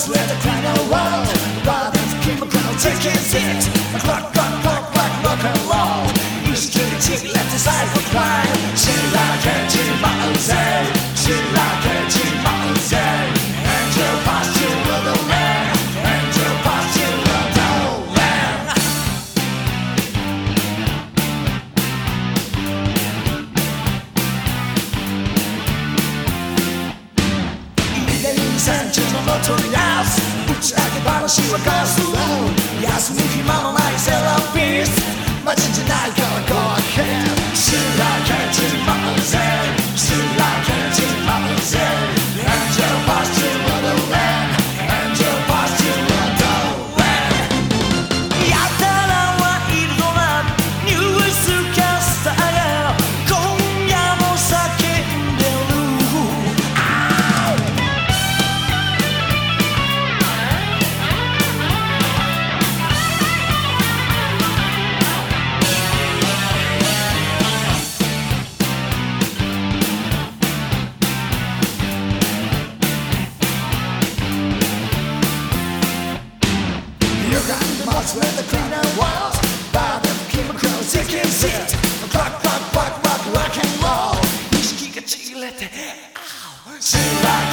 must let the world. Brothers keep a crowd taking it. Rock, rock, rock, rock, rock and roll. East to the chick, left side for crime. She like chimpanzee. She like a chimpanzee. Sanchez and gentlemen to the house. Which I can she regards the road. Starts with the clean and wild. By the keeper it sick and sit. Rock, rock, rock, rock, rock and roll. He's kicking, chilling, ow. Sing like